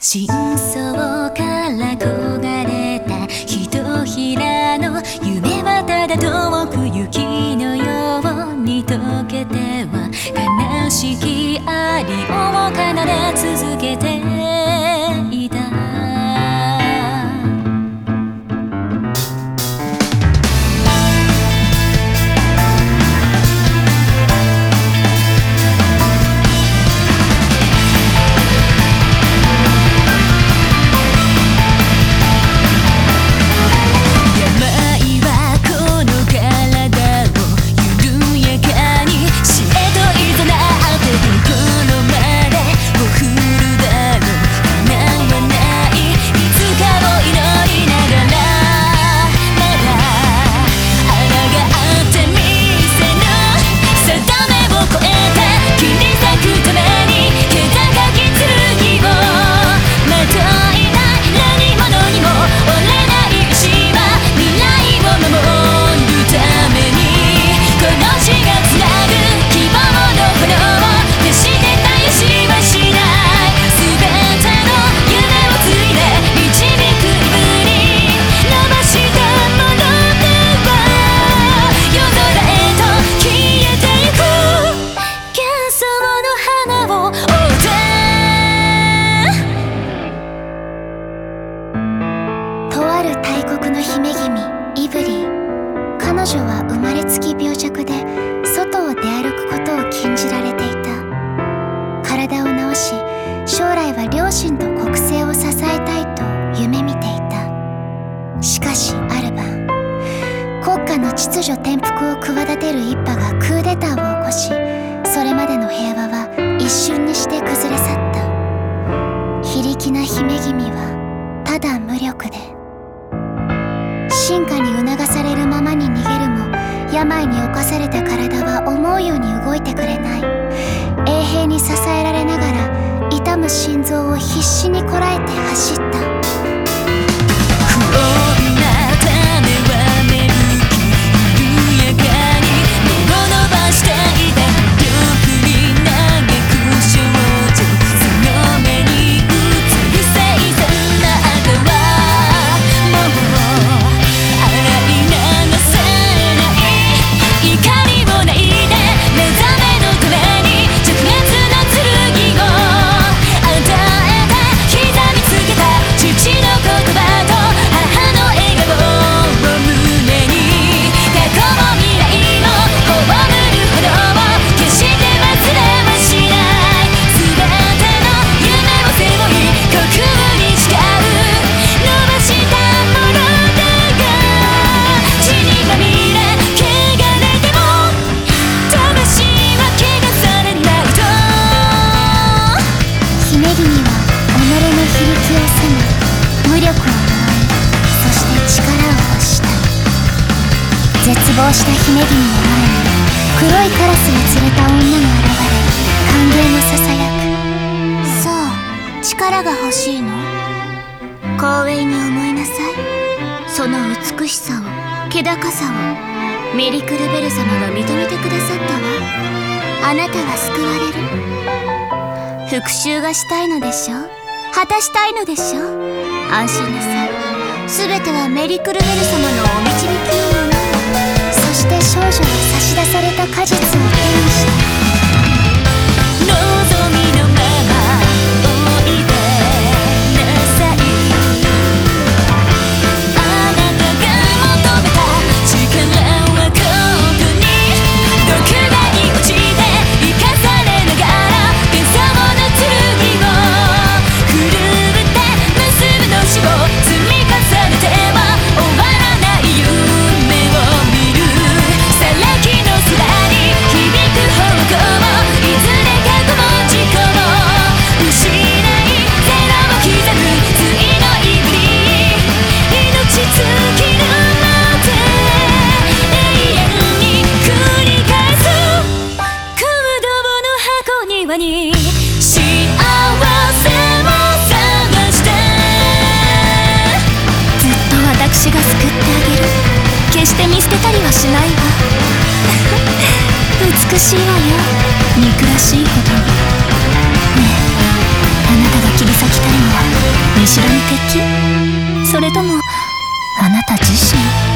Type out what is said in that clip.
真相から焦がれたひとひらの夢はただ遠く雪のように溶けては悲しきありを奏で続けて。しかしある晩国家の秩序転覆を企てる一派がクーデターを起こしそれまでの平和は一瞬にして崩れ去った。非力な姫君はただ無力で。進化に促されるままに逃げるも病に侵された体は思うように動いてくれない。衛兵に支えられながら痛む心臓を必死にこらえて走った。絶望した姫君の前に黒いカラスが連れた女が現れ歓迎のささやくそう力が欲しいの光栄に思いなさいその美しさを気高さをメリクルベル様が認めてくださったわあなたは救われる復讐がしたいのでしょう果たしたいのでしょう安心なさい全てはメリクルベル様のお導きよのそして少女は差し出された果実を手にした。私が救ってあげる。決して見捨てたりはしないわ。美しいわよ。憎らしいほど。にねえ。あなたが切り裂きたいのは見知らぬ敵。それともあなた自身？